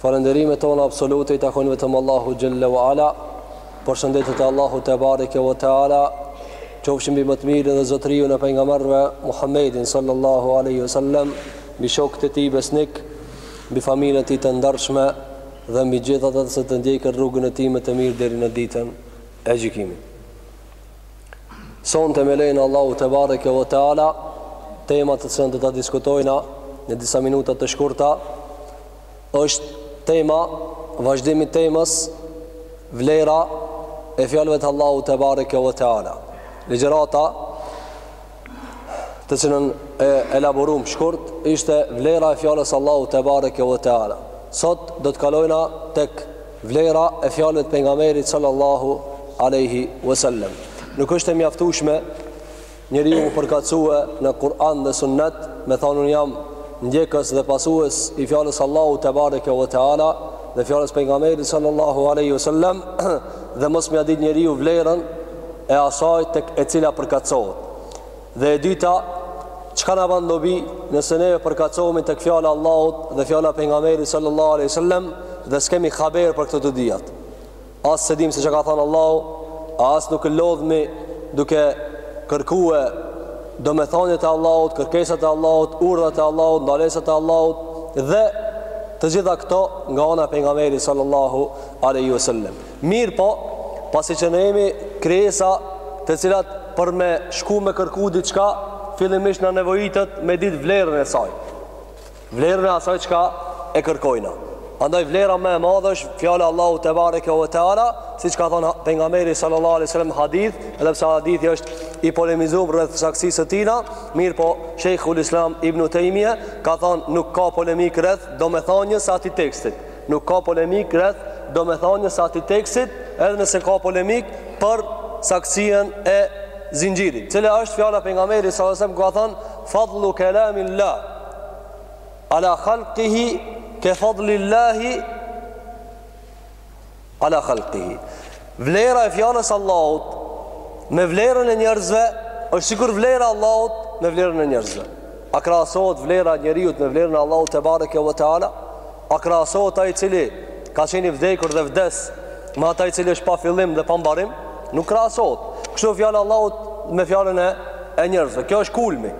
Falënderimet tona absolute i takojnë vetëm Allahut xhelle ve ala. Përshëndetjet e Allahut te bareke ve teala qofshin mbi më të mirin dhe zotëriun e pejgamberëve Muhammedin sallallahu alaihi wasallam, mbi shokët e tij besnikë, mbi familjen e tij të ndershme dhe mbi gjithë ata që të ndjekën rrugën e tij me të mirë deri në ditën e gjykimit. Sonte me lejen e Allahut te bareke ve teala tema të cilën do ta diskutojna në disa minuta të shkurta është tema vazhdim i temës vlera e fjalëve të Allahut te bareke ve teala. Ligjërata të cilën e elaboruam shkurt ishte vlera e fjalës së Allahut te bareke ve teala. Sot do të kalojna tek vlera e fjalëve të pejgamberit sallallahu alaihi wasallam. Nuk është e mjaftueshme Njeriu m'u përkatësue në Kur'an dhe Sunnet me thanë unë jam ndjekës dhe pasues i fjalës së Allahut te bareke ve teala dhe fjalës pejgamberit sallallahu alaihi wasallam dhe mos m'ia ditë njeriu vlerën e asaj tek e cila përkatësohet. Dhe e dyta, çka na bën dobi nëse neve përkatësohemi tek fjala e Allahut dhe fjala e pejgamberit sallallahu alaihi wasallam dhe s'kemi haber për këto të dyjat. As s'e dimë se çka ka thonë Allahu, as nuk lodhmi duke kërkue domethëniet e Allahut, kërkesat e Allahut, urdhat e Allahut, ndalesat e Allahut dhe të gjitha këto nga ana e pejgamberit sallallahu alaihi wasallam. Mirëpo, pasi që ne jemi krijesa të cilat për me shku me kërku diçka, fillimisht na nevojitet me ditë vlerën e saj. Vlerën e asaj çka e kërkojna. Andaj vlera më e madhe është fjala e Allahut te bareke ve teala, siç ka thonë pejgamberi sallallahu alaihi wasallam hadith, edhe pse hadithi është i polemizuar rreth saktësisë së tij, mirëpo Sheikhul Islam Ibn Taymiyah ka thonë nuk ka polemikë rreth domethënies së atij tekstit. Nuk ka polemikë rreth domethënies së atij tekstit, edhe nëse ka polemikë për saktësinë e zinxhirit. Cila është fjala e pejgamberit sallallahu alaihi wasallam ku ka thonë fadlu kalamil-la ala khalqihi ke fadlillahi ala khalqihi. Vlera e fjalës Allahut me vlerën e njerëzve është sikur vlera e Allahut me vlerën e njerëzve. A krahasohet vlera e njeriut me vlerën e Allahut te bareke ve teala? A krahasohet ai i cili ka qenë i vdekur dhe vdes me ata i cili është pa fillim dhe pa mbarim? Nuk krahasohet. Kështu fjala e Allahut me fjalën e e njerëzve. Kjo është kulmi.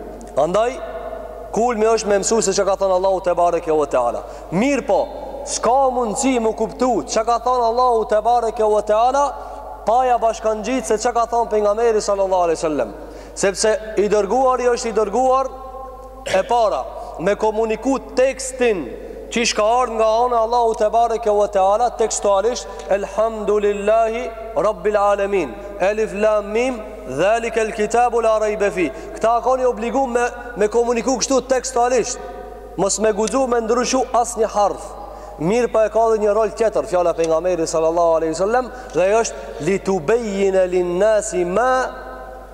Andaj, kulmi është me mësu se ça ka thonë Allahu tebareke ve teala. Mirëpo, s'ka mundësi me kuptu ça ka thonë Allahu tebareke ve teala, pa ja bashkangjitë se ça ka thonë Pejgamberi sallallahu alejhi ve sallem. Sepse i dërguari është i dërguar e para, me komuniku tekstin qysh ka ardhë nga ana Allahut tebareke ve teala, tekstualisht, Elhamdulillahi Rabbil Alemin, Elif Lam Mim, Dhalika el kitabu la rejbe fi Këta a kon i obligu me, me komuniku kështu tekstualisht Mos me guxu me ndryshu asnjë harf Mirëpo e ka edhe një rol tjetër Fjala e Pejgamberit sallallahu aleyhi sallam Dhe është li tubejjine lin nasi ma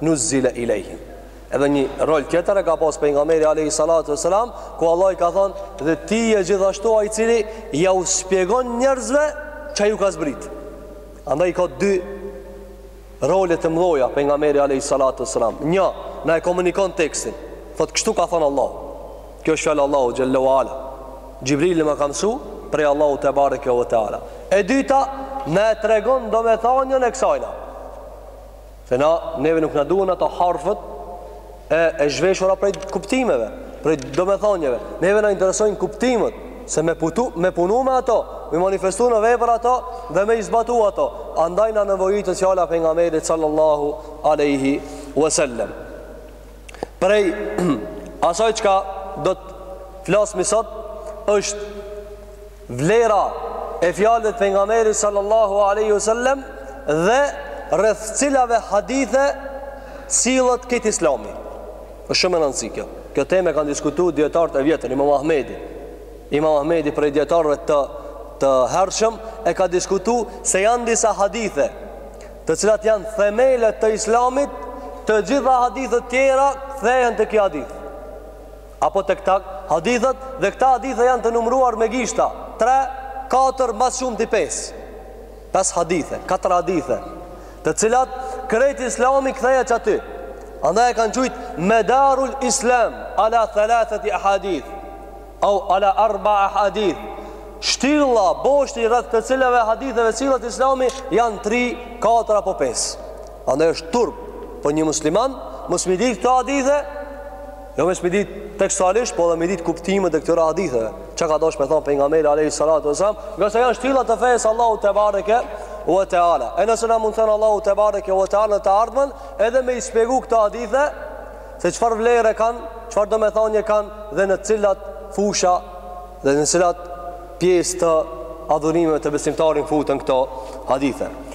nuzzile ilejhim Edhe një rol tjetër e ka pas Pejgamberi aleyhi salatu ve selam Ku Allahu i ka thonë dhe ti je gjithashtu ai i cili jau shpjegon njerëzve ça ju ka zbrit Andaj i ka dy role të mëdha pejgamberi alejhi salatu wassalam një na e komunikon tekstin thotë kështu ka thënë Allahu kjo është fjala Allahut xhalla wa ala xhibrili ma ka mësu prej Allahut tebareke ve teala e dyta na e tregon domethënien e kësajna se na neve nuk na duhen ato harfet e e zhveshura prej kuptimeve, prej domethënieve. Neve na interesojnë kuptimet, se me pu, me punu me ato, me manifestu në vepra ato dhe me i zbatu ato. Andaj na nevojitet fjala pejgamberit sallallahu alaihi wasallam. Prej asaj çka do të flasmi sot është Vlera e fjalëve të Pejgamberit sallallahu alaihi wasallam dhe rreth cilave hadithe sillet krejt Islami. Është shumë e rëndësishme kjo. Kjo temë e kanë diskutu dijetarët e vjetër, Imam Ahmedi. Imam Ahmedi prej dijetarëve të të hershëm e ka diskutu se janë disa hadithe, të cilat janë themele të Islamit, të gjitha hadithet tjera kthehen te ky hadith. Apo te këta hadithe dhe këta hadithe janë të numëruar me gishta, tre, katër, ma së shumti pesë. Pesë hadithe, katër hadithe, të cilat krejt islami kthehet qaty. Andaj e kanë qujtë medarul islam, ala thalatheti ahadith, au ala arba ahadith. Shtylla, boshti, rreth të cilave haditheve sillet islami janë tri, katër apo pes. Andaj është turp për një musliman, mos mi ditë këto hadithe, Jo veç mi ditë tekstualisht, po edhe mi ditë kuptimet e këtyre haditheve. Çka ka dasht me thon pejgamberi alayhi salatu wasallam, ngase janë shtylla të fesë Allahut tebareke ve teala. E nëse na mundson Allahu tebareke ve teala në të ardhmen, edhe me i shpjegu këto hadithe se çfarë vlere kanë, çfarë domethënie kanë dhe në cilat fusha dhe në cilat pjesë të adhurimeve të besimtarit futen këto hadithe.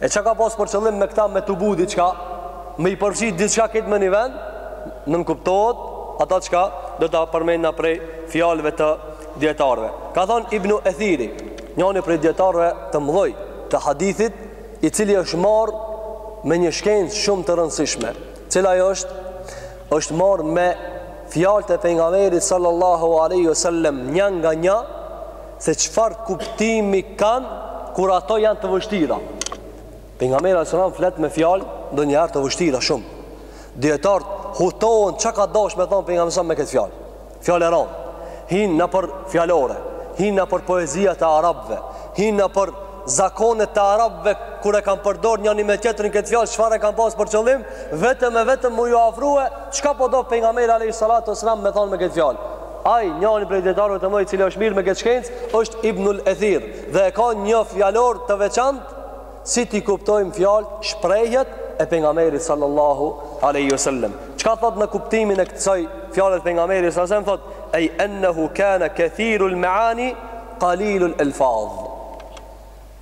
E çka ka pas për qëllim me këta me tubu diçka, me i përfshi diçka këtë me një vend, nënkuptohet ata çka do ta përmendim prej fjalëve të dietarëve. Ka thon Ibn Ethiri, njëri prej dietarëve të mëdhoj të hadithit, i cili është marr me një shkencë shumë të rëndësishme, cila ajo është është marr me fjalët e pejgamberit sallallahu alaihi wasallam një nga një se çfarë kuptimi kanë kur ato janë të vështira. Pejgamberi alayhis salam flet me fjalë ndonjëherë të vështira shumë. Dietart hutohen çka ka dasht me thon pejgamberi me këtë fjalë. Fjalë e rëndë. Hin nëpër fjalore, hin nëpër poezitë e arabëve, hin nëpër zakonet e arabëve kur e kanë përdor njëri me tjetrin këtë fjalë çfarë kanë pas për qëllim, vetëm e vetëm mu ju afru çka po do pejgamberi alayhis salatu wasalam me thon me këtë fjalë. Ai, njani prej dietarëve të mëdhtë i cili është marrë me këtë shkencë, është Ibnul Ethir dhe e ka një fjalor të veçantë si t'i kuptojmë fjalët, shprehjet e pejgamberit sallallahu alaihi wasallam. Çka thot në kuptimin e kësaj fjale të pejgamberit sallallahu alaihi wasallam thot ej ennehu kana kathirul maani qalilul alfaz.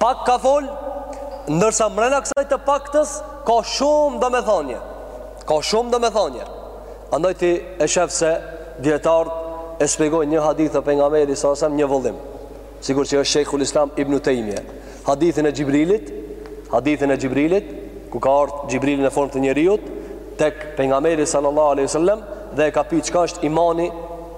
Pak ka folë, ndërsa mrena kësaj të paktës ka shumë domethënie. Ka shumë domethënie. Andaj ti e shef se dietart e shpjegojnë një hadith të pejgamberit sallallahu alaihi wasallam një vëllim. Sikur që është Sheikhul Islam Ibn Taymiyah. Hadithin e Xhibrilit, hadithin e Xhibrilit, ku ka ardhur Xhibrili në formë të njeriut tek pejgamberi sallallahu alaihi wasallam dhe e ka pyet çka është imani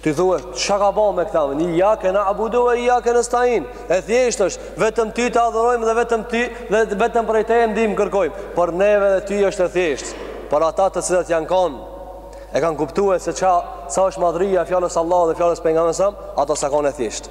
Ti thua, çka ka bo me këta? Ijake nabudu ve ijake nestain. E thjesht është, vetëm ty të adhurojmë dhe vetëm ty dhe vetëm prej teje ndihmë kërkojmë. Por neve dhe ty është e thjesht. Por ata të cilët janë kon e kanë kuptuar se ça sa është madhria e fjalës Allahut dhe fjalës pejgamberit alayhis salam, ata s'e kanë e thjesht.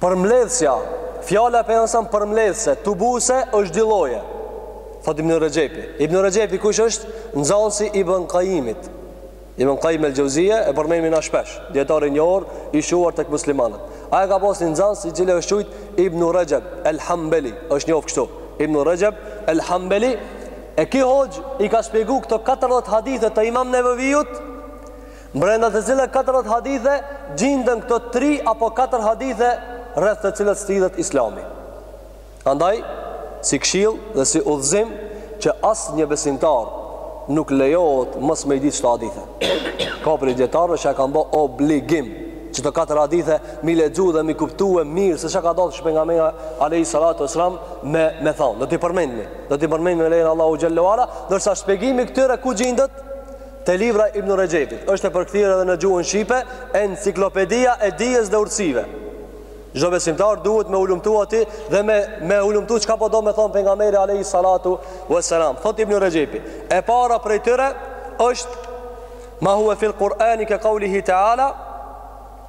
Përmbledhësja, fjala e pejgamberit përmbledhëse, tubuse është dy lloje. Thot Ibn Rexhepi. Ibn Rexhepi kush është? Nxënësi i Ibn Qayyimit. Ibn Qayyim el-Jauziyja e përmendim na shpesh, dietar i njohur i shquar tek muslimanët. Ai ka pas një nxënës i cili është quajt Ibn Rexhep el-Hambeli, është njoft kështu. Ibn Rexhep el-Hambeli e ky hoxh i ka shpjeguar këto 40 hadithe të Imam Neveviut Mbrenda të cilëve katërdhjetë hadithe gjinden këto tri apo katër hadithe rreth të cilët sillet Islami. Andaj, si këshillë dhe si udhëzim që asnjë besimtar nuk lejohet mos me i ditë këto hadithe. Ka prej dietarëve që e kanë bë obligim që këto katër hadithe mi lexu dhe mi kuptue mirë se çka ka dashur pejgamberi alayhi salatu wasalam me me thonë. Do t'i përmendmi, do t'i përmendmi me lejen Allahut xhelle ve ala, ndërsa shpjegimi këtyre ku gjindet Te libra Ibn Rexhebit, është e përkthyer edhe në gjuhën shqipe, Enciklopedia e Dijes dhe Urtësive. Çdo besimtar duhet me hulumtu aty dhe me me hulumtu çka po do me thon pejgamberi alayhi salatu wassalam. Thot Ibn Rexhebi, e para prej tyre është ma huwa fil Kur'ani ka qawlihi ta'ala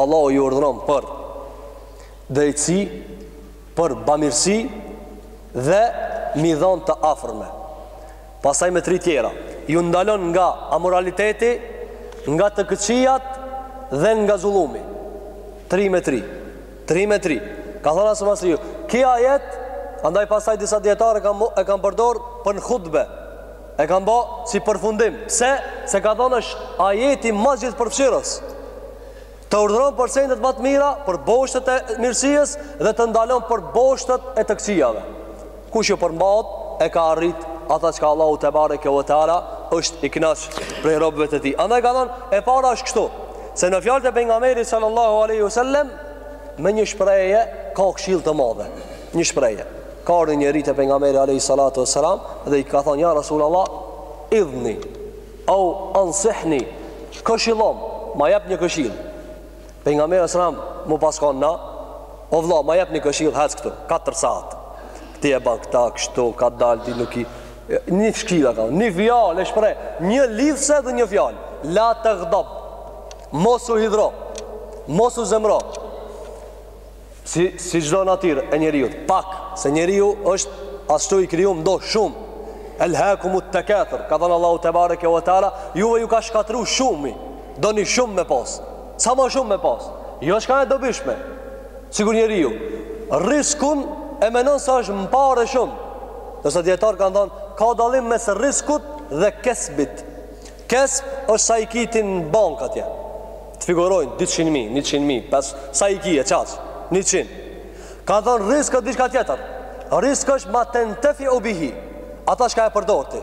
Allahu ju urdhëron për drejtësi, për bamirësi dhe mi dhonë të afërme. Pastaj me tri tjera, ju ndalon nga amoraliteti, nga të këqijat dhe nga zullumi. Tri me tri. Tri me tri. Ka thonë Hasan Basriu, ki ajet, andaj pastaj disa dijetarë e kan, e kan përdor për në khutbe, E kan ba si përfundim. Pse? Se ka thonë është ajeti ma gjithëpërfshirës. Të urdhëron për sendet ma të mira, për boshtet e mirësisë dhe të ndalon për boshtet e të këqijave. Kush ju përmbahet e ka arrit ata çka Allahu tebareke ve teala është i knaq prej robëve të tij. Andaj ka thonë e para është kështu. Se në fjalët e pejgamberit sallallahu aleyhi sallem me një shprehje ka këshilë të madhe. Një shprehje. Ka ardhur një njeri te pejgamberi alaihi salatu wasalam dhe i ka thënë ja Rasulullah, idhni au ansihni, këshillom, ma jep një këshill. Pejgamberi alaihi salam mu paskon na, o vëlla, ma jep një këshill, hec këtu, katër saat. Ti e bën këta kështu, kadal ti nuk i një këshilla ka, një fjalë e shpreh, një lidhse dhe një fjalë. La tagdab. Mos u hidhro. Mos u zemro. Si si çdo natyrë e njeriut, pak se njeriu është ashtu i krijuar do shumë. Elhakumut tekathur, ka thënë Allahu tebareke ve teala, juve ju ka shkatërru shumi. Doni shumë me pas. Sa më shumë me pas. Jo çka e dobishme. Sikur njeriu riskun e menon se është me pare shumë. Ndërsa dijetarët kanë thënë ka dallim mes riskut dhe kesbit. Kesb është sa i ki ti në bankë atje Të figurojnë dyqind mijë, njëqind mijë, pesë, sa i ki e qaq, njëqind Kanë thonë risk është diçka tjetër Risk është ma tentefiu bihi Ata shka e përdor ti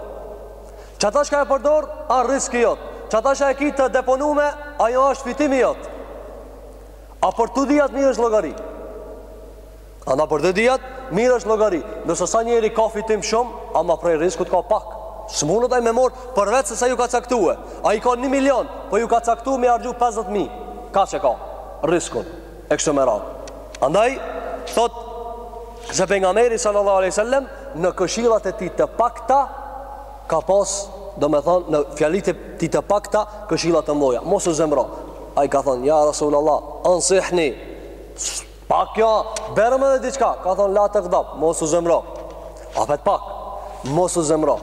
Që ata shka e përdor, a riski jot Që ata shka e ki të deponume, ajo është fitimi jot A për të dyjat mirresh n'llogari Ama për të dyjat mirresh n'llogari. Ndërsa sa njeri ka fitim shumë, ama prej riskut ka pak. S'mundet ai me marrë përveç se sa ju ka caktue. Ai ka një milion, po ju ka caktu me harxhu 50.000. Kaq e ka riskun, e kështu me radhë. Andaj, thot, se pejgamberi sallallahu aleyhi sallem, në këshillat e tij të pakta, ka pas, domethonë, në fjalët e tij të pakta, këshilla të mdhoja. Mos u zemro. Ai ka thonë, ja Rasulullah, ansihni, Pak, jep bre m' edhe diçka, ka thonë la tagdab, mos u zemro. A vet pak, mos u zemro.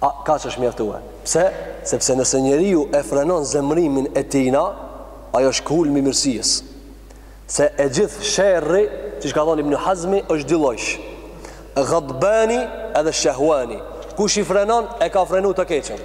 A, kaq është mjeftue. Pse? Sepse nëse njeriu e frenon zemrimin e tina, ajo është kulmi i mirësisë. Se i gjithë sherri, qysh ka thonë Ibn Hazmi, është dy llojsh. Gadbani edhe shehuani. Kush i frenon, e ka frenu të keqen.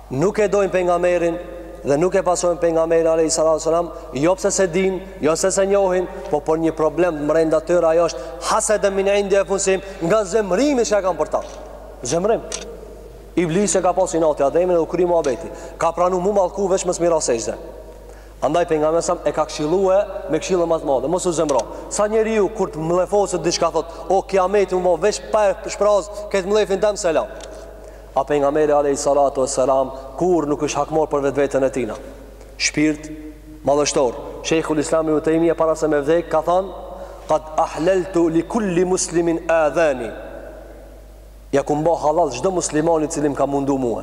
nuk e dojnë pejgamberin dhe nuk e pasojnë pejgamberin alejhi salatu selam jo pse s'e din jo se s'e njohin po për një problem mrenda tyre ajo është haseden min indi enfusihim nga zemrimi që e kam për ta zemrim Iblisi e ka pas inati Ademin dhe u kry muhabeti. Ka pranu m'u mallku veç mos me ra sexhde. Andaj pejgamberi sa e ka këshillue me këshillën më të madhe, mos u zemro. Sa njeriu kur të mllefoset çka thot, o kiameti u bo veç pa e shpraz, këtë mllefin dam selam. A Pejgamberi alejhi salatu ue selam kurrë nuk është hakmarrë për vetveten e tina. Shpirt madhështor. Shejhul Islam Ibn Tejmije para se me vdekë ka thënë, Qad ahlaltu li kulli muslimin adhani. Ja kum ba hallall çdo muslimani i cili më ka mundu mua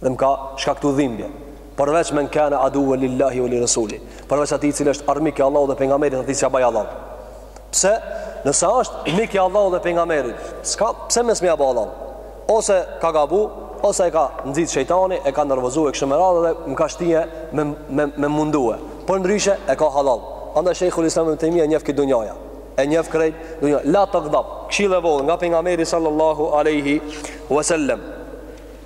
dhe më ka shkaktu dhimbje. Përveç men kana aduwwan lillahi wa lirasuli. Përveç atij i cili është armik i Allahut dhe pejgamberit atij s'ia bëj hallall. Pse? Nëse është mik i Allahut dhe pejgamberit, s'ka pse mos me ia bëj halal. Ose ka gabu, ose e ka nxit shejtani, e ka nervozu e kështu me radhë dhe më ka shtije me me me mundue. Por ndryshe e ka hallall. Andaj shejhul Islam ibn Taymijen e njeh krejt dunjaja. E njeh krejt dunja. La taghdab. Këshillë e vogël nga pejgamberi sallallahu alaihi wasallam.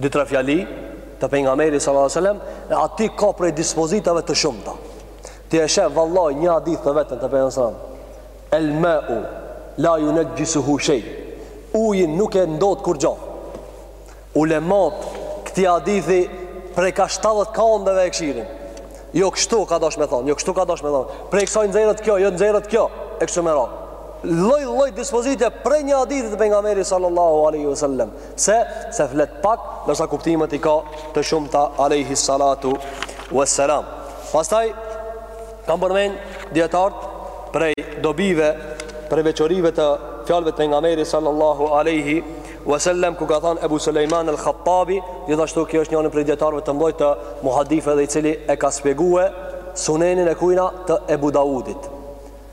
Dy tre fjali të pejgamberit sallallahu alajhi wasallam aty ka prej dispozitave të shumta. Ti e shef vallahi një hadith të vetëm të pejgamberit sallallahu alajhi wasallam. El ma'u la yunajjisuhu shay. Ujin nuk e ndot kurgjë. Ulematë këtij hadithi prej ka 70 kandeve e kshyrin. Jo kështu ka dosh me thonë, jo kështu ka dosh me thonë. Prej kësaj nxjerrët kjo, jo nxjerrët kjo e kështu me radhë. Lloj lloj dispozite prej një hadithi të pejgamberit sallallahu alaihi wasallam. Pse? Se flet pak, ndërsa kuptimet i ka të shumta alayhi salatu wassalam. Pastaj kanë përmend dijetart prej dobive, prej veçorive të fjalëve të pejgamberit sallallahu alaihi wasallam ku ka thënë Abu Sulejman al-Khattabi, gjithashtu ky është njëni prej dijetarëve të mëdhenj të muhadithëve dhe i cili e ka shpjeguar sunenin e kujna të Abu Daudit.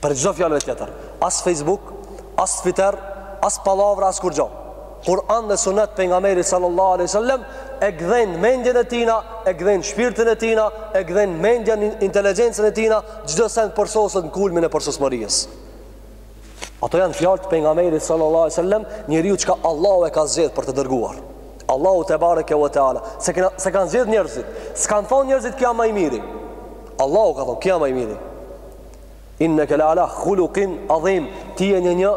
Prej çdo fjalëve tjetër As fejsbuk As tviter As pallavra As kurgjo Kur'an dhe sunet pejgamberit sallallahu alaihi wasallam e gdhen mendjen e tina, e gdhen shpirtin e tina, e gdhen mendjen inteligjencën e tina, çdo send përsoset në kulmin e përsosmërisë. Ato janë fjalët e pejgamberit sallallahu alaihi wasallam, njeriu që Allahu e ka zgjedh për të dërguar. Allahu tebareke ve teala, s'e kanë s'e kanë zgjedh njerëzit, s'kan thon njerëzit ky a më i miri. Allahu ka thon ky a më i miri. Inneke le ala khuluqin adhim, ti je në një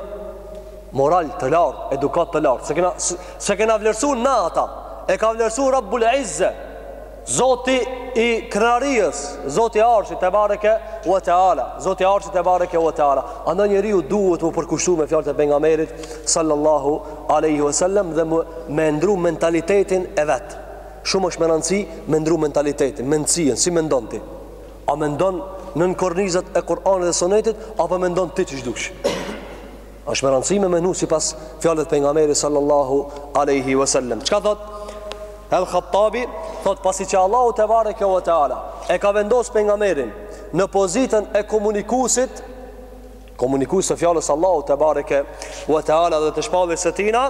moral të lartë, edukat të lartë. S'e kena s'e kena vlerësu na ata. E ka vlerësu Rabbul Izze. Zoti i krenarisë, Zoti i Arshit te bareke u te ala, Zoti i Arshit te bareke u te ala. Andaj njeriu duhet m'u përkushtu me fjalët e pejgamberit sallallahu alaihi wasallam dhe me e ndrru mentalitetin e vet. Shumë është me rëndësi me e ndrru mentalitetin, mendësien, si mendon ti. A mendon nën kornizat e Kur'anit dhe Sunetit apo mendon ti qysh dush? Është me rëndësi me menu sipas fjalëve të pejgamberit sallallahu aleyhi wasallam. Çka thot? El Khattabi thot pasi që Allahu tebareke ve teala e ka vendos pejgamberin në pozitën e komunikuesit komunikuesit të fjalës së Allahut tebareke ve teala dhe të shpalljes së tina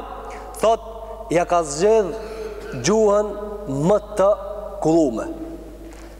thot ja ka zgjedh gjuhën më të kullume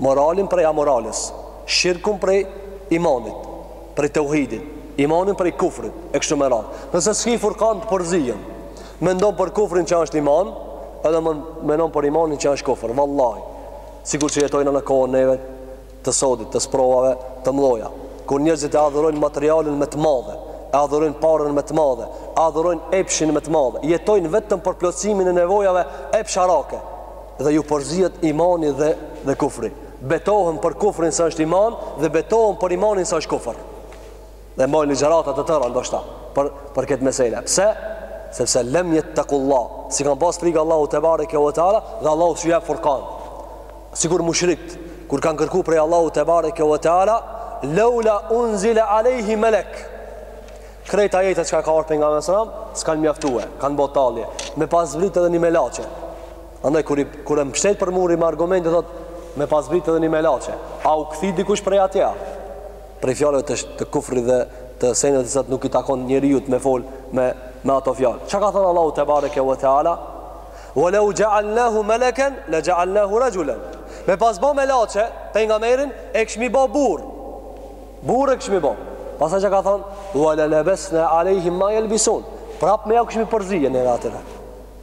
moralin prej amorales, shirkin prej imanit, prej teuhidit, imanin prej kufrit, e kështu me radhë. Nëse s'ki furkan të përzihen, mendon për kufrin që është iman, edhe mendon për imanin që është kufr, vallahi. Sikur që jetojmë në kohën neve të sodit, të sprovave të mdhaja, kur njerëzit e adhurojnë materialen me të madhe, e adhurojnë parën me të madhe, e adhurojnë epshin me të madhe, jetojnë vetëm për plotësimin e nevojave epsharake. dhe ju përzihet imani dhe dhe kufri. Betohen për kufrin se është iman dhe betohen për imanin se është kufër. Dhe mbajnë ligjërata të tëra ndoshta për për këtë meselë. Pse? Sepse lem jettekullah. S'i kanë pas frikë Allahut te bareke ve teala dhe Allahu s'ju jep furkan. Sikur mushrikët kur kanë kërku prej Allahut te bareke ve teala laula unzila alayhi malak. Krejt ajetet çka ka ardhur pejgamberi sallallahu alajhi wasallam s'kan mjaftue, kanë bo tallje, me pas zbrit edhe një melaqe. Andaj kur i kur e mbështet për muri me argumente thot me pas zbrit edhe një melaqe. A u kthy dikush prej atje? Prej fjalëve të, të kufrit dhe të seneve të cilat nuk i takon njeriut me fol me me ato fjalë. Çka ka thonë Allahu te bareke ve teala? Wa law ja'alnahu malakan la ja'alnahu rajulan. Me pas bo melaqe pejgamberin e kishmi bo burrë. Burrë e kishmi bo. Pastaj çka ka thonë, Wa le lebesne alejhim ma jelbisun. Prap me ja u kishmi përzie na atyre.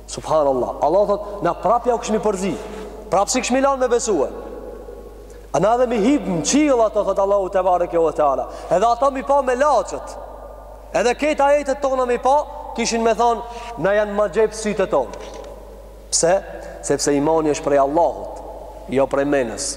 Subhanallah. Allah thotë, na prap ja u kishmi përzi. Prap s'i kishmi lanë me besue. Na edhe mi hip në qiell ato, thotë Allahu tebareke ve teala. Edhe ato mi pa melaqet. Edhe këta ajetet tona mi pa, kishin me thonë, na janë magjeps sytë tonë. Pse? Sepse imani është prej Allahut, jo prej menës.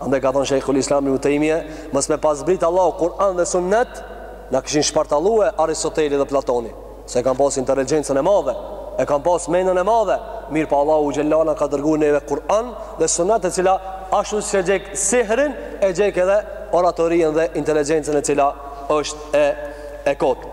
Andaj ka thonë Sheikhul Islam Ibn Taymiyah, mos me pas zbrit Allahu Kur'an dhe Sunnet, na kishin shpartallue Aristoteli dhe Platoni, se kanë pas inteligjencën e madhe, e kanë pas menën e madhe, mirëpo po Allahu xhel-le shanuhu ka dërgu neve Kur'an dhe Sunnet e cila ashtu siç e djeg sihrin e djeg edhe oratorinë dhe inteligjencën e cila është e e kotë.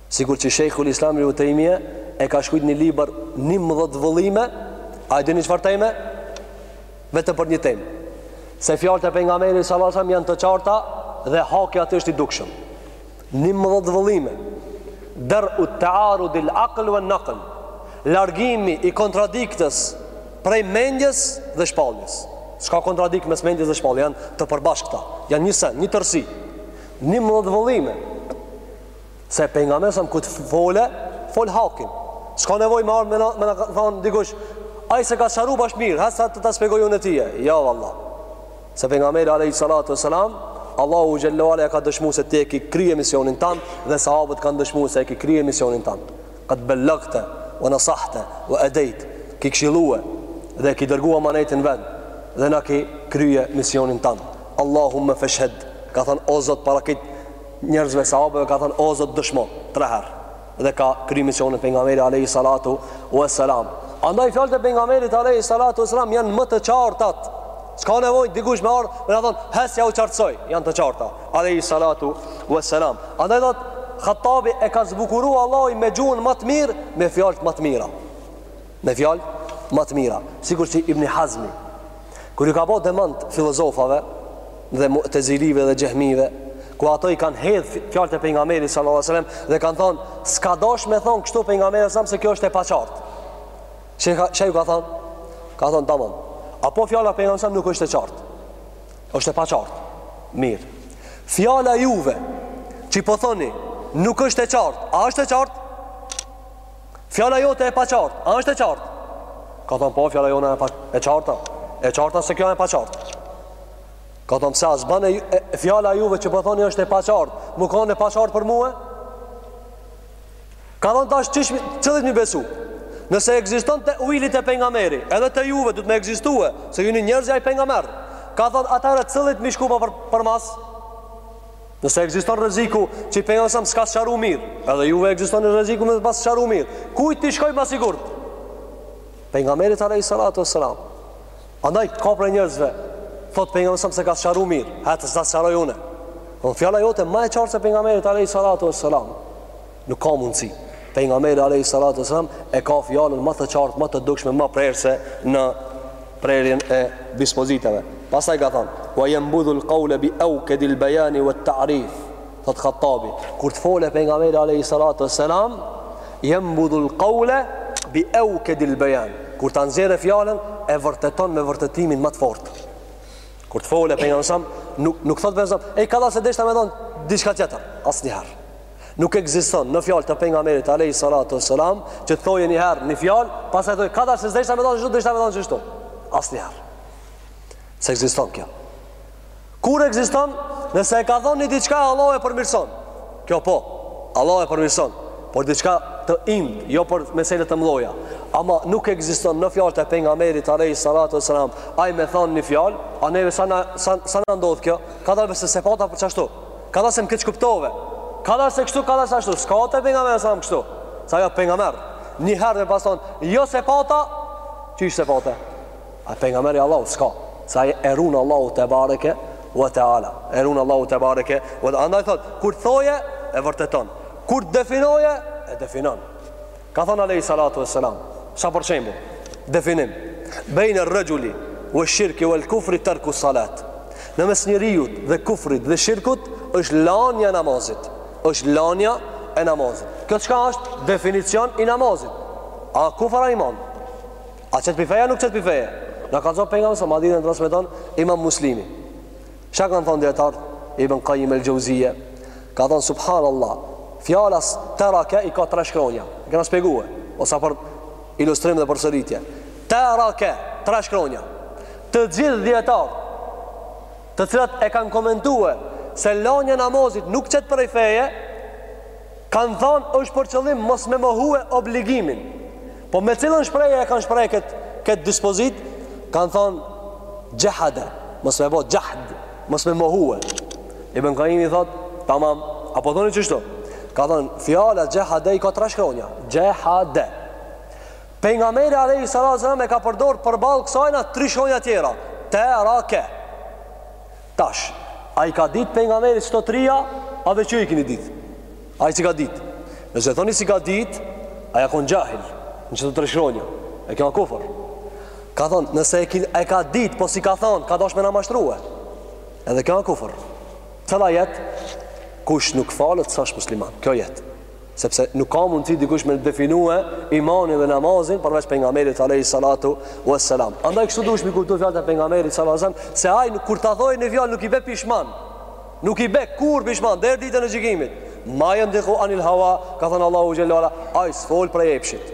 Sikur që Shejhul Islam Ibn Taymija e ka shkrujt një libër 19 vëllime, a e dini çfarë teme? Vetëm për një temë. Se fjalët e pejgamberit sallallahu alajhi wasallam janë të qarta dhe haki aty është i dukshëm. 19 vëllime. Dar'u ta'arud al-aql wa an-naql. Largimi i kontradiktës prej mendjes dhe shpalljes. S'ka kontradiktë mes mendjes dhe shpalljes, janë të përbashkëta, janë një sen, një tërësi. 19 vëllime. Se pejgamberi s.a.s. ka folë, folë hakin. S'ka nevojë me ardh me na, me na thon dikush, ai s'e ka sqaru bash mirë, hajt sa të ta shpjegoj unë ti. Ja jo, valla. Se pejgamberi alayhi salatu wasalam, Allahu xhel-le ue ala ka dëshmuar se ti e ke krye misionin tan' dhe sahabët kanë dëshmuar se e ke krye misionin tan. Qad ballagta wa nasahta wa adait. Ki këshillue dhe ki dërgu amanetin n'vend dhe na ki krye misionin tan. Allahumma fashhad. Ka thon o Zot para kit njerëzve sahabeve ka thanë o Zot dëshmo tre herë dhe ka kry misionin pejgamberi alejhi salatu ue selam andaj fjalët e pejgamberit alejhi salatu ue selam janë më të qartat s'ka nevojë dikush me ardh me na thon hajt se jau qartësoj janë të qarta alejhi salatu ue selam andaj thotë Khattabi e ka zbukuru Allahu me gjuhën ma të mirë me fjalët ma të mira me fjalët ma të mira, sikur si Ibn Hazmi, kur ju ka ba demant filozofave dhe Mu'tazilive dhe Jahmive, ku ato i kanë hedh fjalët e pejgamberit sallallahu alajhi wasallam dhe kanë thonë, s'ka dash me thonë kështu pejgamberi s.a.s. se kjo është e paqartë. Sheka, çka ju ka thonë? Ka thonë tamam. A po fjala e pejgamberit nuk është e qartë. Është e paqartë. Mirë. Fjala e juve, që po thoni, nuk është e qartë. A është e qartë? Fjala jote e paqartë, a është e qartë? Ka thonë, po, fjala jona e pa e qarta, e qarta se kjo e paqartë. Ka thonë, pse a s'ban edhe, e fjala juve që po thoni po është e paqartë, me kanë e paqartë për mue? Ka thonë, tash cilit mi, cilit mi besu? Nëse ekziston te, themi, te pejgamberi, edhe te juve duhet me ekzistue, se ju jeni njerëz, ai pejgamber, ka thonë, atëherë cilit mi shku për, përmas? Nëse ekziston rreziku që pejgamberi s'ka sqaru mirë, edhe juve ekziston rreziku me t'pas sqaru mirë. Kujt t'i shkoj ma sigurt? Pejgamberit alayhi salatu wassalam. Andaj ka prej njerëzve thot pejgamberi s.a.s. s'e ka sqaru mirë, hajt se ta sqaroj unë. Po fjala jote ma e qartë se pejgamberit alayhi salatu wassalam. Nuk ka mundësi. Pejgamberi alayhi salatu wasalam e ka fjalën më të qartë, më të dukshme, më prerëse në prerjen e dispozitave. Pastaj ka thënë: "Wa yanbudhu al-qawla bi awkad al-bayan wa at-ta'rif." Thot Khattabi, kur të fole pejgamberi alayhi salatu wasalam, "Yanbudhu al-qawla bi awkad al-bayan." Kur ta nxjerrë fjalën e vërteton me vërtetimin më të fortë. Kur të fole pejgamberi nuk nuk thot vetëm, "Ej, ka dashë deshta me thon diçka tjetër." Asnjëherë. Nuk ekziston në fjalë të pejgamberit alayhi salatu wassalam që të thojë një herë një fjalë, pastaj thojë ka dal se s'deshta me thonë qito deshta me thonë qito. Asnjëherë. S'ekziston kjo. Kur ekziston? Nëse e ka thonë një diçka Allahu e përmirëson. Kjo po. Allahu e përmirëson. Por diçka të imt, jo për meselë të mëdha. Ama nuk ekziston në fjalët e pejgamberit alayhi salatu wassalam. Ai me thon një fjalë, a neve sa na sa, sa na ndodh kjo? Kadar se s'e pata për qashtu. Ka dha se më keqkuptove. Ka dha se kështu, ka dha se ashtu. S'ka te pejgamberi kështu. S'a jo pejgamber. Një herë me pas thonë, jo s'e pata, qysh s'e pate. A pejgamber i Allahut, s'ka. Se e run Allahu tebareke ve teala. E run Allahu tebareke ve teala. Andaj thotë, kur thoje, e vërteton. Kur definoje, e definon. Ka thënë alejhi salatu ue selam, sa për shembull, definim, Bejne er-rexhuli ue shirki ue el-kufri terkus salat, Në mes njeriut dhe kufrit dhe shirkut është lania e namazit, është lania e namazit. Kjo çka është? Definicion i namazit. A kufër a iman? A qet pi feje a nuk qet pi feje? Na ka thënë pejgamberi sa hadithin e transmeton Imam Muslimi. Çka kanë thënë dijetarët Ibn Qayyim al-Jauziyja? Ka thënë subhanallah, fjala taraka i ka tre shkronja. E kena shpjeguar, sa për ilustrim dhe përsëritje. Taraka, tre shkronja. Të gjithë dijetarët të cilat e kanë komentuar se lënia namazit nuk qet prej feje, kanë thënë është për qëllim mos me mohue obligimin. Po me cilën shprehje e kanë shpreh këtë këtë dispozit? Kan thon jahada, mos me bë jahd, mos me mohue. Ibn Qayyim i thot, tamam, a po thoni qështu? Ka thon fjala jahada i ka tre shkronja, jahada. Pejgamberi alayhi salatu wasallam e ka përdor përballë kësajna tri shkronja tjera, taraka. Tash, a i ka ditë pejgamberi këto trija, a veç ju i keni ditë? Ai s'i ka ditë? Nëse thoni s'i ka ditë, ai a konë xhahil, në qito tre shkronja, e kjo a kufër. Ka thonë, nëse e, kin, e ka ditë, po s'i ka thonë, ka dosh me na mashtrue. Edhe kjo a kufër. Cila jet? Kush nuk falet, s'asht musliman. Kjo jet. sepse nuk ka mund ti dikush me definue imanin dhe namazin përveç pejgamberit alayhi salatu wassalam. Andaj kështu duhesh me i kuptu fjalët e pejgamberit sallallahu alaihi wasallam se ai nuk kur ta thojë një fjalë nuk i bë pishman. Nuk i bë kurrë pishman deri ditën e gjykimit. Ma jantiku anil hawa, ka thënë Allahu xhele ue ala, ai s'fol prej epshit.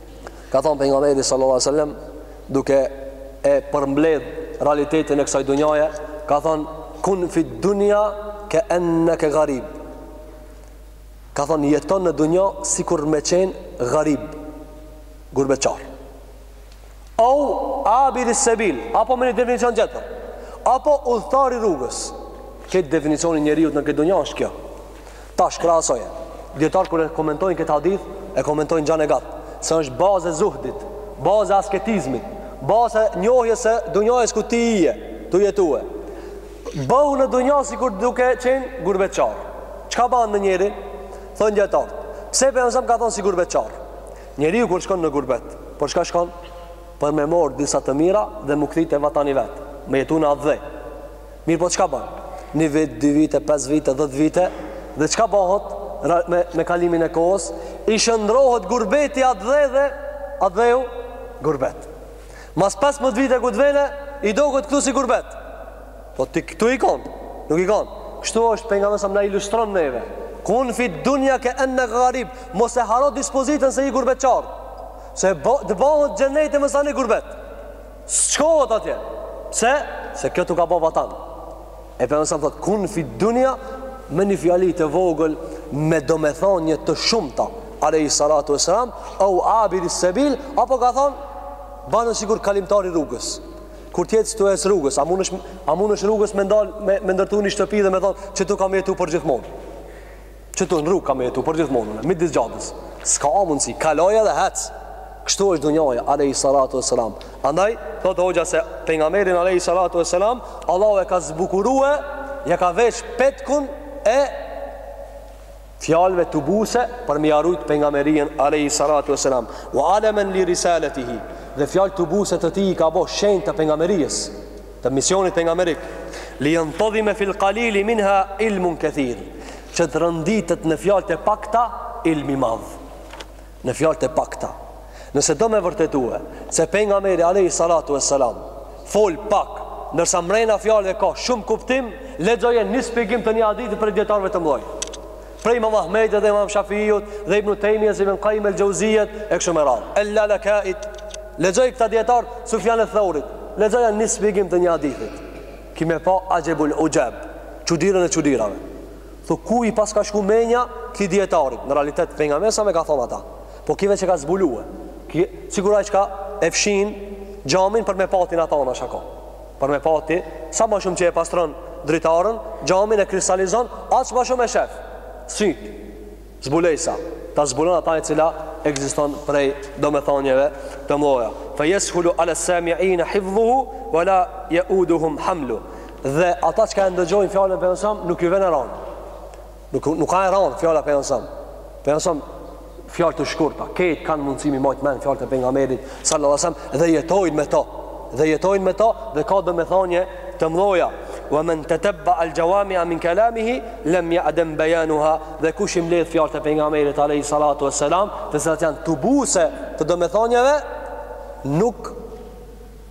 Ka thënë pejgamberi sallallahu alajhi wasallam duke e përmbledh realitetin e kësaj dunjaje, ka thënë kun fi dunya kaannaka gharib. Ka thënë jeto në dunja sikur me qen gharib, gurbetçar. Au abir sebil, apo me një definicion tjetër. Apo udhëtar i rrugës. Këtë definicion i njeriut në këtë dunja është kjo. Tash krahasoje. Dijetarët kur e komentojnë këtë hadith, e komentojnë gjan e gjat, se është bazë e zuhdit, bazë e asketizmit, bazë e njohjes së dunjasë ku ti je, tu jetue. Bëhu në dunja sikur duke qenë gurbetçar. Çka bën një njeri? Thonë dijetarët. Pse pejgamberi ka thonë si gurbetçar? Njeriu kur shkon në gurbet, për çka shkon? Për me mor disa të mira dhe mu kthit te vatani i vet, me jetu në atdhe. Mirëpo çka bën? Një vit, dy vite, pesë vite, dhetë vite dhe çka bëhet me me kalimin e kohës? I shndërrohet gurbeti atdhe dhe atdheu gurbet. Mas 15 vite kur të vjen, i doket këtu si gurbet. Po ti këtu je konë, nuk je konë. Kështu është pejgamberi na ilustron neve. Kun fit dunja ke enneke garib, mos e harro ti pozitën se je gurbetqar. Se të bëhet xhenneti masanej gurbet. Shkohet atje. Pse? Se kjo t'u ka bë vatan. E pejgamberi sa thot kun fi dunya me një fjali të vogël me domethënie të shumta. Alayhi salatu wassalam au abir sabil apo ka thon banë sikur kalimtar i rrugës. Kur t'jesh tu ec rrugës, a mundesh a mundesh rrugës me ndal me me ndërtu një shtëpi dhe me thon qëtu kam me jetu për gjithmonë. Qëtu në rrugë kam me jetu përgjithmonë Midis xhadës S'ka mundësi Kaloje dhe hec Kështu është dunjaja Alejhi salatu e selam Andaj Thot hoxha se Pejgamberin Alejhi salatu e selam Allahu e ka zbukurue Ja ka vesh petkun E Fjalve të buse Për mi ruajt pejgamberin Alejhi salatu e selam Wa alemen li risaletihi Dhe fjalët tubuse të tij i ka bo Shenjë të pejgamberies të misionit pejgamberik li yantadhima fi al-qalil minha ilmun kathir që të rënditet në fjalët e pakta ilmi i madh në fjalët e pakta nëse do me vërtetue se pejgamberi alayhi salatu wassalam fol pak ndërsa mrena fjalëve ka shumë kuptim lexoje një shpjegim të një hadithi prej dijetarëve të mëdhenj prej Imam Ahmedit dhe Imam Shafiut dhe Ibn Tejmijes Ibn Kajim el-Xheuzijet e kështu me radhë El Lalakait lexoje këta dijetarë Sufjan eth-Theurit lexoja një shpjegim të një hadithit ki me pa axhebul uxhab çudirën e çudirave thu ku i paska shku menja ktij dijetarit në realitet pejgamberi sa me ka thonë ata po ky veç e ka zbulue sikur ai çka e fshin xhamin për me pa ti natën a çka ko Për me pa ti, sa ma shumë që e pastron dritaren, xhamin e kristalizon, aq ma shumë e shef. Si zbulesa, Ta zbulon ata e cila ekziston prej domethënieve të mëdha. Fa yashulu ala as-sami'in hifdhuhu wa la ya'uduhum hamlu. Dhe ata çka e ndëgjojnë fjalën e Pejgamberit nuk ju vjen e ranë. Nuk nuk ka e ranë fjala pejgamberi sa. Pejgamberi sa fjalë të shkurta. Këta kanë mundësi m'i majtë mend fjalët e pejgamberit sallallahu alajhi wasallam dhe jetojnë me to. Dhe jetojnë me to dhe ka domethënie të mëdha. Wa man tatabba'a al-jawami'a min kalamihi lam ya'dam bayanaha. Dhe kush i mbledh fjalët e pejgamberit alayhi salatu wasalam, të cilat janë tubuse të domethënieve, nuk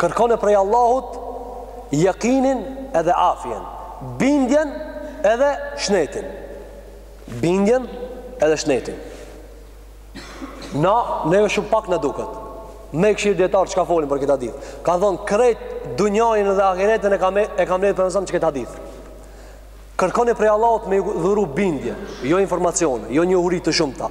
Kërkone prej Allahut jekinin edhe afien, bindjen edhe shnetin. Bindjen edhe shnetin. Na, neve shumë pak na duket. Me i këshirë dijetarët çka folin për këtë hadith. Kanë thonë, krejt dunjanë edhe ahiretin e ka, me, e ka mledh Pejgamberi n'këtë hadith. Kërkone prej Allahut me i dhuru bindje, jo informacione, jo njohuri të shumta.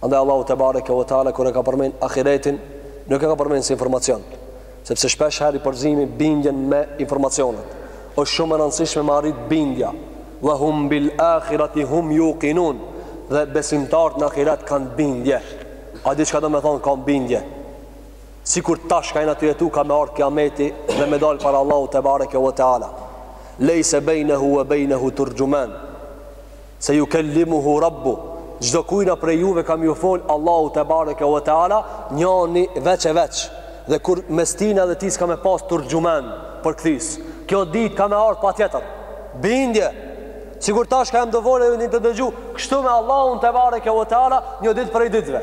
Andaj Allahu te bareke ve teala kur e ka përmend ahiretin, nuk e ka përmend si informacion, sepse shpesh herë i përzijmë bindjen me informacionet. Është shumë e rëndësishme me arrit bindja. Wa hum bil akhirati hum yuqinun. Dhe besimtarët në ahiret kanë bindje. A di çka domethonë kanë bindje? Sikur tash ka e përjetu ka me ardh kiameti dhe me dal para Allahut te bareke ve teala. Leysa bainahu wa bainahu turjuman. Se jukel-limuhu rabbu, çdo kujna prej juve ka me ju fol Allahu te bareke ve teala, njani veç e veç, dhe nërmes tina dhe ti s'ka me pas turxhuman, përkthys. Kjo ditë ka me ardh patjetër. Bindje. Sikur tash ka jam tu fol edhe jeni tu dëgju, kështu me Allahun te bareke ve teala, një ditë prej ditëve.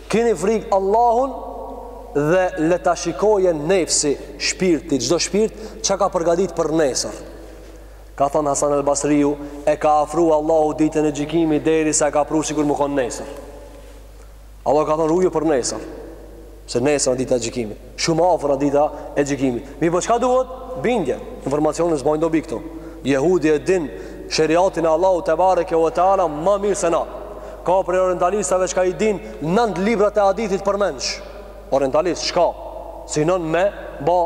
Kini frikë Allahun dhe le ta shikojë nefsi, shpirti, çdo shpirt çka ka përgatit për nesër. Ka thonë Hasan al Basriu, e ka afru Allahu ditën e gjykimit derisa e ka afru sikur me kon nesër. Allahu ka thonë ruju për nesër, se nesër o dita e gjykimit. Shumë afër asht dita e gjykimit. Mirpo çka duhet? Bindje. Informacionet s'bajnë dobi këtu. Jehudi e din sheriatin e Allahut tebareke ve teala ma mirë se na. Ka prej orientalistave çka i din nand librat e hadithit përmendsh. Orientalist çka? Synon me ba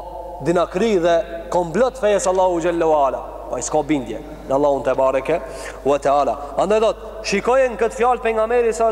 dinakri dhe komplot fejës Allahu xhelle ve ala. Po ai s'ka bindje në Allahun tebareke ve teala. Andaj thot, shikoje në këtë fjalë pejgamberi sa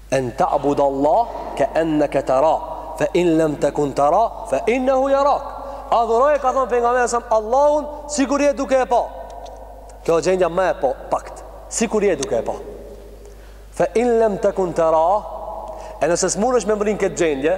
En ta'bud Allah ke enneke tera Fe in lem te kun tera Fe innehu jerak Adhuroje ka thonë pejgamberi s.a.v.s. Allahun sikur je duke e pa Kjo është gjendja ma e përpiktë Sikur je duke e pa Fe in lem te kun tera E nëse s'munesh me mrrijt këtë gjendje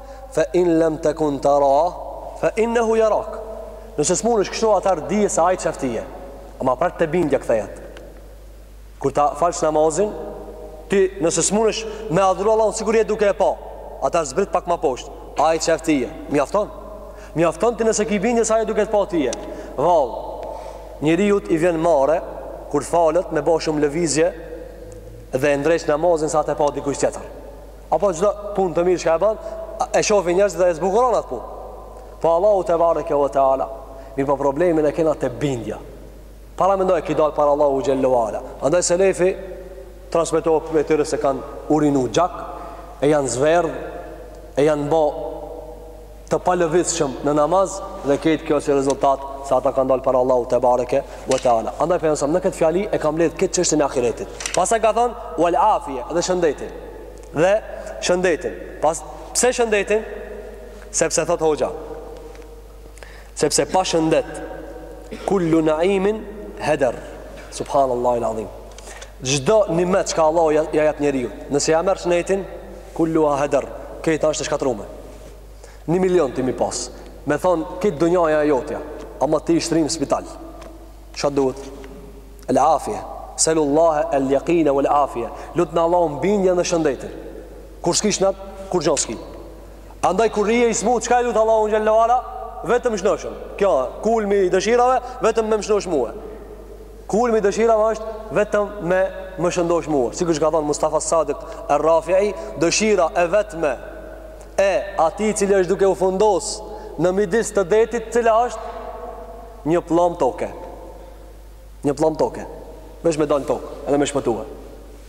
Fa in lam takun tarah fa innahu yarak. Nëse smunesh kështu atëherë dije se ai të shef tyje. Ama prap te bindja kthehet. Kur ta falsh namazin, ti nëse smunesh me adhuru Allahun sikur je duke e pa, atëherë zbrit pak ma poshtë. Ai të shef tyje. Mjafton. Mjafton ti nëse ki bindje se ai duke të pa tyje. Vallë. Njeriut i vjen marre kur falet me ba shumë lëvizje dhe e ndreq namazin sa të del para dikujt tjetër. Apo çdo punë të mirë çka e ban, e shohin njerëzit dhe e zbukuron atë punë. Po Allahu tebareke ve teala, mirpo problemin e kena te bindja. Para mendoje ki dal para Allahu xhelle ve ala. Andaj selefi transmetohet prej tyre se kanë urinu gjak e janë zverdh e janë bo të palëvizshëm në namaz dhe kejt kjo si rezultat se ata kanë dalë para Allahut tebareke ve teala andaj pejgamberi sa në këtë fjali e ka mbledh këtë çështjen e ahiretit pastaj ka thonë wal afia dhe shëndetin dhe shëndetin pas pse shëndetin sepse thot hoxha sepse pa shëndet kullu naimin heder subhanallahu alazim çdo nimet çka Allahu ja jep njeriut nëse ja merr shëndetin kulluha heder kejt asht e shkatrume Një milion ti me i pas. Me thon kejt dunjaja e jotja, ama ti i shtrim n'spital. Ça t'duhet? El afia. Selullahe el yaqina wal afia. Lutne Allahun për bindjen dhe shëndetin. Kur s'ki shnet, kurgjo s'ki. Andaj kur je i smut, çka e lut Allahun xhelle ve ala? Vetëm shnoshmë. Kjo kulmi i dëshirave, vetëm me m'shnosh mue. Kulmi i dëshirave është vetëm me më shëndosh mua, sikur që ka thënë Mustafa Sadiq Ar-Rafi'i, dëshira e vetme e atij i cili është duke u fundos në midis të detit, cila është një pllam toke. Një pllam toke. Veç me dal n'tokë, edhe me shpëtuar.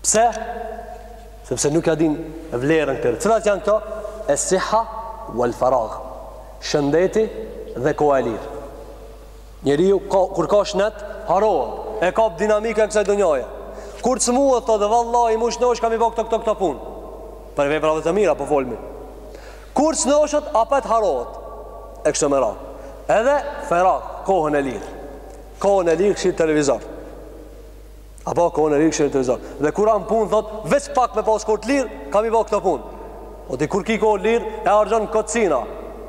Pse? Sepse nuk ja din vlerën këtyre. Cilat janë këto? Es-siha wal faragh. Shëndeti dhe koha e lirë. Njeriu ka, kur ka shnet, harrohet. E kap dinamika e kësaj dunjaje. Kur smuhet thotë vallahi m'u shnosh kam i ba këto këto këto punë. Prej veprave të mira po folmi. Kur shnoshet apet harrohet. E kështu me radhë. Edhe feragh, kohën e lirë. Kohën e lirë kshyr televizor. Apo kohën e lirë kshyr televizor Dhe kur ka punë thot Veç pak me pas kohë të lirë Kam i bo këto punë O ti kur ki kohë lirë E harxhon kotsina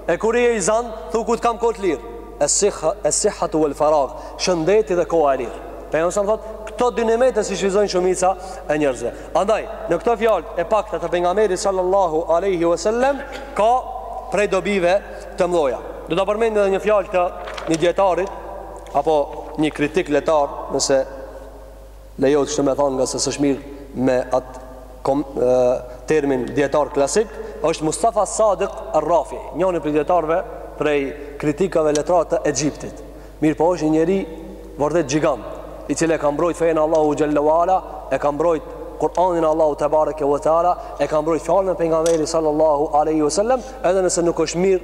E kur je i zanë Thu kur të kam kohë të lirë Es-siha Es-sihatu wal faragh Shëndeti dhe koha e lirë Pejgamberi alejhi selam thot Këto dy nimete s'i shfrytëzojnë shumica e njerëzve Andaj Në këto fjalët e pakta të pejgamberit Sallallahu aleyhi ve sellem Ka prej dobive të mdhaja Do ta përmendi edhe një fjalë të një dijetarit Apo një kritik letrar nëse lejohet kështu me thonë ngase s'është mirë me ja thon, e, termin dijetar klasik, është Mustafa Sadiq Arrafi, njoni prej dijetarve prej kritikave letrarë të Egjiptit. Mirë po është një njeri vërtet gjigant, i cili e ka mbrojt fenë e Allahut Xhelle ve ala, e ka mbrojt Kur'anin e Allahut tebareke ve teala e ka mbrojt fjalën e pejgamberit sallallahu alaihi wasallam edhe nëse nuk është mirë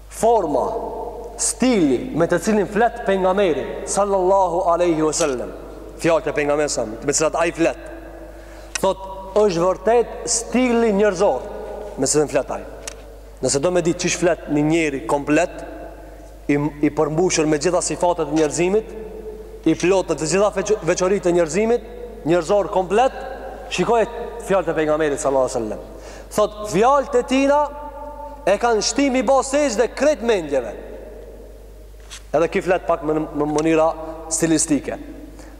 Forma, stili me të cilin flet pejgamberi sallallahu alaihi wasallam, fjalët e pejgamberit alejhi selam me të cilat ai flet. Thot, është vërtet stili njerëzor me të cilin flet ai. Nëse do me ditë qysh flet një njeri komplet i i përmbushur me gjitha sifatet e njerëzimit, i plotë me të gjitha veçoritë e njerëzimit, njerëzor komplet, shikoji fjalët e pejgamberit sallallahu alaihi wasallam. Thot fjalët e tina e kanë shti m'i bo sexhde krejt mendjeve. Edhe ky flet pak me mënyra stilistike.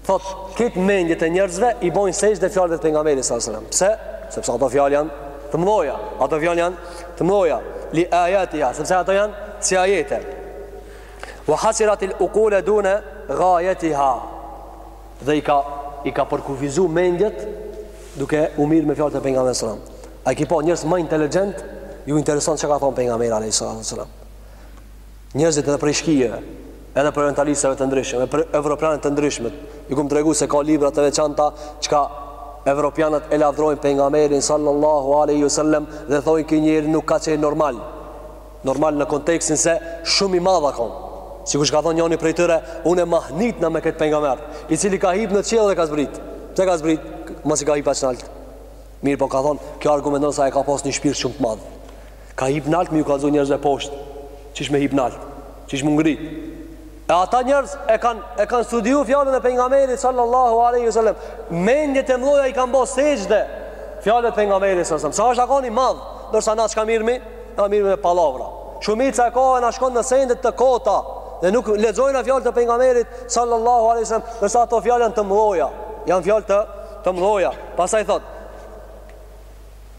Thot krejt mendjet e njerëzve i bojnë sexhde fjalëve të pejgamberit sallallahu alajhi wasallam. Pse? Sepse ato fjalë janë të mdhoja. Ato fjalë janë të mdhoja. Li ayatiha, sepse ato janë si ajete. Wa hasiratil uqula duna ghayatiha. dhe i ka i ka përkufizu mendjet duke u marrë me fjalët e pejgamberit sallallahu alajhi wasallam. A e ki pa njerëz ma inteligjent, ju intereson çka ka thënë pejgamberi alajhi wasallam. Njerëzit edhe prej shkijeve, edhe prej orientalistëve të ndryshëm, edhe prej evropianëve të ndryshëm. Ju kam tregu se ka libra të veçanta çka evropianët e lavdrojnë pejgamberin sallallahu alajhi wasallam dhe thonë ky njeri nuk ka qenë normal. Normal në kontekstin se shumë i madh ka kon. Sikur çka ka thonë njoni prej tyre, unë mahnitna me këtë pejgamber, i cili ka hip në qiell dhe ka zbrit. Pse ka zbrit, masi ka hip aq nalt. Mirë po ka thonë, kjo argumenton se e ka pas një shpirt shumë të madh. Ka hip nalt, me ju kallzu njerëzve poshtë, qysh me hip nalt, qysh m'u ngrit. E ata njerëz e kanë e kanë studiu fjalën e pejgamberit sallallahu alaihi wasallam. Mendjet e mëdha i kanë ba sexhde fjalëve e pejgamberit sallallahu alaihi wasallam. Sa është a kon i madh, ndërsa na çka mirremi, na mirremi me pallavra. Shumica e kohës na shkon në sende të kota dhe nuk i lexojna fjalët e pejgamberit sallallahu alaihi wasallam, ndërsa ato fjalë janë të mëdha, janë fjalë të mëdha. Pastaj thotë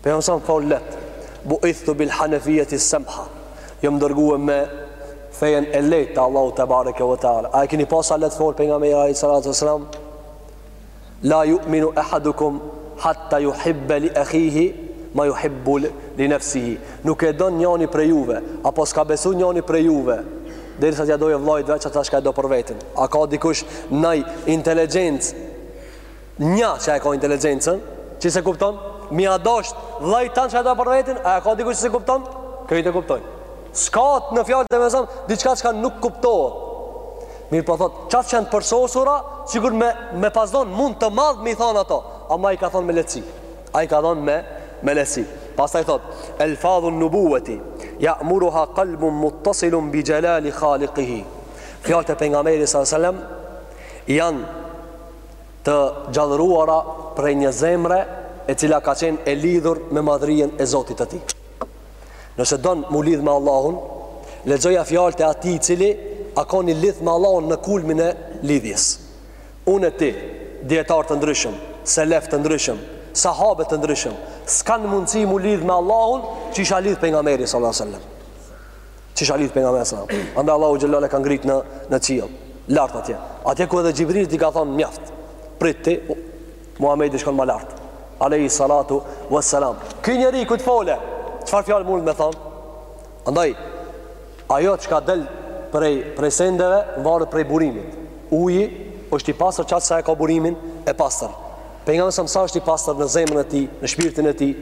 Pejgamberi sallallahu alaihi wasallam thotë: Bu'ithtu bil hanefiyati as-samha, jom dërguar me fejen e lehtë të Allahut te bareke ve teala. A e keni pa sa lehtë fol pejgamberi alayhi salatu wasalam? La yu'minu ahadukum hatta yuhibba li akhihi ma yuhibbu li nafsihi. Nuk e don njëri prej juve, apo s'ka besuar njëri prej juve, derisa t'ia dojë vëllait vet ata çka e do për veten. A ka dikush naj inteligjencë Nja që e ka inteligjencën, që s'e kupton, me ia dasht vllait tan çka e do për vetin, a ka dikush që s'e kupton? Krejt e kuptojnë. S'ka në fjalët e mëson diçka çka nuk kuptohet. Mirëpo thot, çaq janë të përsosura, sikur me me pas do mund të madh mi thon ato, ama i ka thon me lehtësi. Ai i ka thon me me lehtësi. Pastaj thot, elfadhun nubuwati ya'muruha qalbun muttasilun bi jalali khaliqihi. Fjalët e pejgamberit sallallahu alajhi wasallam janë të gjallëruara prej një zemre e cila ka qenë e lidhur me madhrijen e Zotit të tij. Nëse don mu lidh me Allahun, lexoja fjalët e atij i cili a kon i lidh me Allahun në kulmin e lidhjes. Unë e ti, dietar të ndryshëm, selef të ndryshëm, sahabe të ndryshëm, s'kanë mundësi mu lidh me Allahun qysh a lidh pejgamberi sallallahu alajhi wasallam. Qysh a lidh pejgamberi sa. Andaj Allahu xhele ue ala e ka ngrit në në qiell, lart atje. Atje ku edhe Xhibrili i ka thonë mjaft. Prit ti Muhamedi shkon ma lart. Alayhi salatu wassalam. Ky njeri kur të fole, çfarë fjalë mundet me thonë? Andaj ajo çka del prej prej sendeve varet prej burimit. Uji është i pastër çaq sa e ka burimin e pastër. Pejgamberi sa sa është i pastër në zemrën e tij, në shpirtin e tij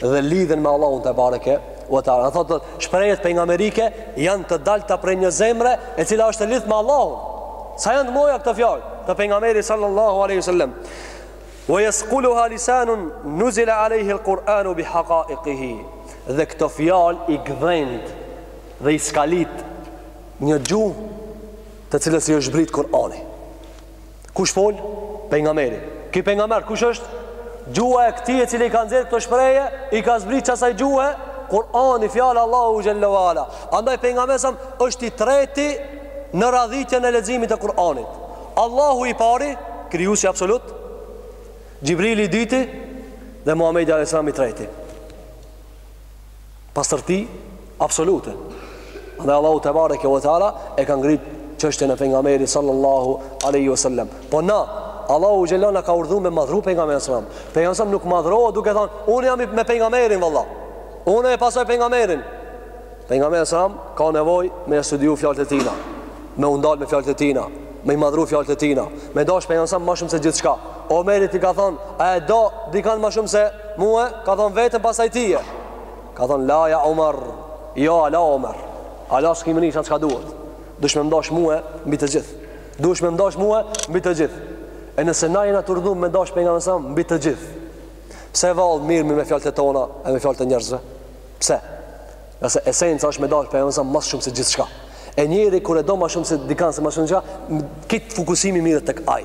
dhe lidhjen me Allahun te bareke u te ala. Thotë shprehjet pejgamberike janë të dalta prej një zemre e cila është e lidhur me Allahun. Sa janë të mëdha këto fjalë të pejgamberit sallallahu alaihi wasallam. Wa yasquluha lisanun nuzila alaihi alquranu bihaqaiqihi. Dhe këto fjalë i gdhend dhe i skalit një gjuhë të cilës i është zbrit Kur'ani. Kush fol? Pejgamberi. Ky pejgamber kush është? Gjuha e këtij i cili i ka nxjerr këto shprehje, i ka zbrit asaj gjuhe, Kur'ani fjala e Allahut xhele ue ala. Andaj pejgamberi sa është i treti në radhitjen e leximit të Kur'anit. Allahu i pari, krijuesi absolut, Xhibrili i dyti dhe Muhamedi alayhi salam i treti. pastërti absolute. Andaj Allahu tebareke ve teala e ka ngrit çështjen e pejgamberit sallallahu alaihi wasallam. Po na Allahu xhela na ka urdhëruar me madhru pejgamberin sallallahu alaihi wasallam. Pejgamberi nuk madhrohet duke thënë unë jam me pejgamberin valla. Unë e pasoj pejgamberin. Pejgamberi sallallahu alaihi wasallam ka nevojë me studiu fjalët e tina, me u ndal me fjalët e tina, me i madhru fjalët e tina, me dash pejgamberin sallallahu alaihi wasallam më shumë se gjithçka. Omerit i ka thënë, a e do dikan më shumë se mua? Ka thënë veten, pastaj tye. Ka thonë, la ja Omer, jo ala Omer, ala s'ki mrri çka duhet. Dush me m'dash mue mbi të gjithë. Dush me m'dash mue mbi të gjithë. E nëse na jena të urdhnum me dash pejgamberin alejhi selam mbi të gjithë. Pse vallë mirremi me fjalët e tona e me fjalët e njerëzve? Pse? Nëse esenca është me dash pejgamberin alejhi selam ma shumë se gjithçka. E njeri kur e do ma shumë se dikanë se ma shumë se gjithë, krejt fokusimi i mirret tek ai.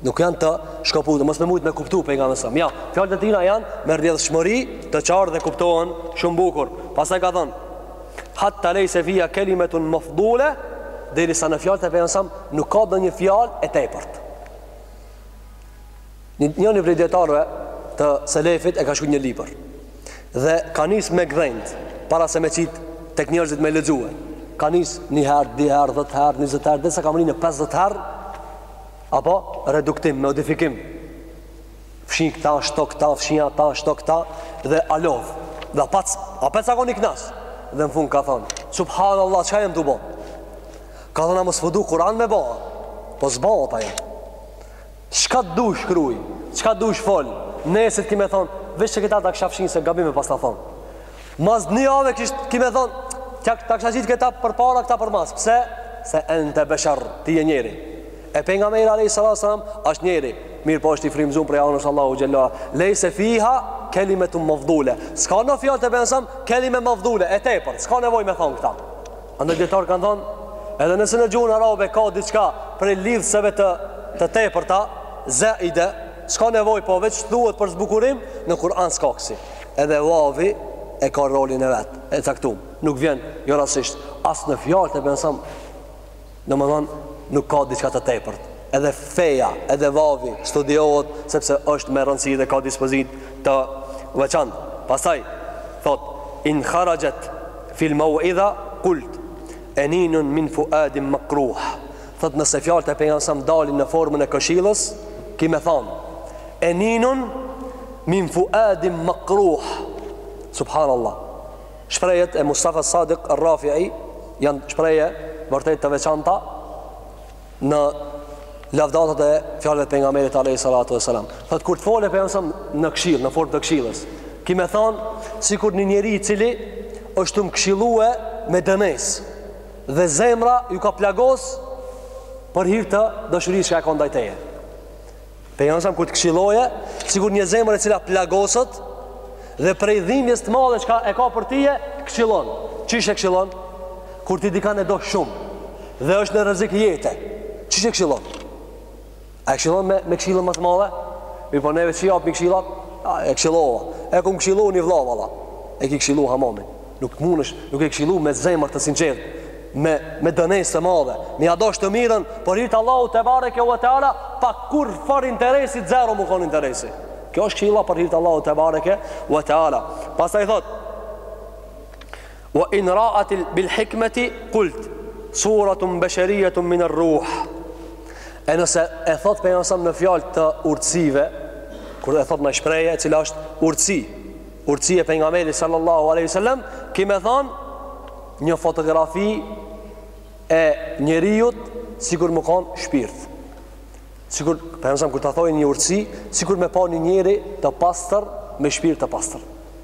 Nuk janë të shkëputura, mos me mujtë me kuptu pejgamberin alejhi selam. Ja, fjalët e tina janë me rrjedhshmëri të qartë dhe kuptohen shumë bukur. Pastaj ka thonë, hatta lejse fiha kelimetun mefdule, derisa në fjalët e pejgamberit alejhi selam, nuk ka ndonjë fjalë e tepërt. Një, një prej dijetarëve të selefit e ka shkru një libër. Dhe ka nis me gdhenjt, para se me qitë tek njerëzit me lexue. Ka nis një herë, dy herë, 10 herë, 20 herë, derisa ka mrri në 50 herë, Apo, reduktim, modifikim. Fshin këta, shto këta, fshin ata, shto këta, dhe alov. Dhe apet, apet s'a kon i knaq. Dhe në fund ka thonë, subhanë Allah, çka jem tu bo? Ka thonë, a mos po du Kur'an me bo? Po s'bo, pa jem. Çka të dush shkruj? Çka të dush fol? Nesër ki me thonë, veç që këta ta kisha fshi se gabim e pasna thonë. Mas një jave ki, ki me thonë, këta ta kisha qit këta përpara, këta përmas. Pse? Se ente beshar, ti je njeri. E pejgamberi alejhi salatu selam, është njeri. Mirëpo është i frymzum prej anës Allahut xhelle ve ala. Lejse fiha, kelimetun mefdule. S'ka në fjalët e pejgamberit alejhi selam, kelime mefdule, e tepërt. S'ka nevojë me thonë këta. Andaj dijetarët kanë thonë, edhe nëse në gjuhën arabe ka diçka prej lidhëseve të, të tepërta, zaide, s'ka nevojë po veç thuhet për zbukurim, në Kur'an s'ka kësi. Edhe vavi e ka rolin e vet, e caktum. Nuk vjen jo rastësisht, as në fjalët e pejgamberit alejhi selam, domethënë nuk ka diçka të tepërt. Edhe feja, edhe vavi studiohet sepse është me rëndësi dhe ka dispozitë të veçantë. Pastaj thot in kharajet fil maw'idha qult eninun min fu'adin maqruh. Thot nëse fjalët e pejgamberit alejhi selam dalin në formën e këshillës, ki me thon. Eninun min fuadin makruh. Subhanallah. Shprehjet e Mustafa Sadiq ar-Rafi'i janë shprehje vërtet të veçanta në lavdatat e fjalëve të pejgamberit alayhi salatu wasalam. Thot kur të fole pejgamberi alejhi selam në këshillë, në formë të këshillës, ki me thon sikur një njeri i cili është tu t'këshillue me dënesë. dhe zemra ju ka plagos për hir të dashurisë që ka ndaj teje. Pejgamberi alejhi selam kur të këshilloje, sikur një zemër e cila plagoset dhe prej dhimbjes të madhe që e ka për ti, këshillon. Qysh e këshillon? Kur ti dikan e do shumë dhe është në rrezik jete. Qysh e këshillon? A e këshillon me, me këshillën ma të madhe? Mi, po neve qi japmi këshillat? A e këshillova. E kum këshillu një vla, valla. E ki këshillu hamamin. Nuk munesh, nuk e këshillu me zemër të sinqertë, me, me dënesë të madhe, me ia dosh të mirën, për hir të Allahut tebareke ve teala, pa kurrfar interesi, zero mu kon interesi. Kjo është këshilla për hir të Allahut tebareke ve teala. Pastaj thotë, Wa in ra'at bil hikmati qult suratun bashariyatun min ar ruh. E nëse e thot pejgamberi alejhi selam në fjalë të urtësive, kur e thot naj shprehje, e cila është urtësi, urtësi e pejgamberit sallallahu aleyhi sallam, ki me than një fotografi e njeriut sikur mu konë shpirt. Sikur, pejgamberi alejhi selam, kur ta thoi një urtësi, sikur me pa një njeri të pastër me shpirt të pastër.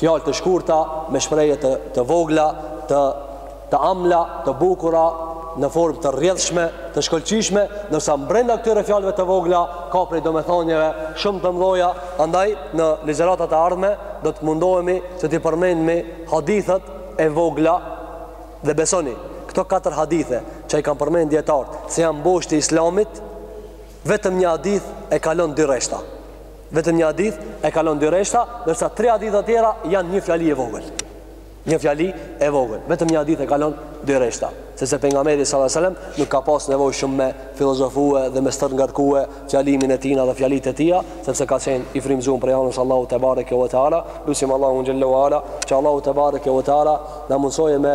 Fjalë të shkurta, me shprehje të, të vogla, të, të amla, të bukura, në formë të rrjedhshme, të shkëlqyshme, ndërsa mbrenda këtyre fjalëve të vogla ka prej domethënieve shumë të mëdha, andaj në ligjëratat e ardhme do të mundohemi që t'i përmendmi hadithet e vogla dhe besoni, këto katër hadithe që i kanë përmendë dijetarët, se janë boshti i Islamit, Vetëm një hadith e kalon dy rreshta. Vetëm një hadith e kalon dy rreshta, ndërsa tre haditha të tjera janë një fjali e vogël. Një fjali e vogël. Vetëm një hadith e kalon dy rreshta, sepse pejgamberi sallallahu alajhi wasallam nuk ka pas nevojë shumë me filozofue dhe me stërngarkue fjalimin e tina dhe fjalitë e tija, sepse ka qenë i frymëzum prej anës Allahut tebareke ve teala, lusim Allahu xhelle ve ala, që Allahu tebareke ve teala na mundësojë me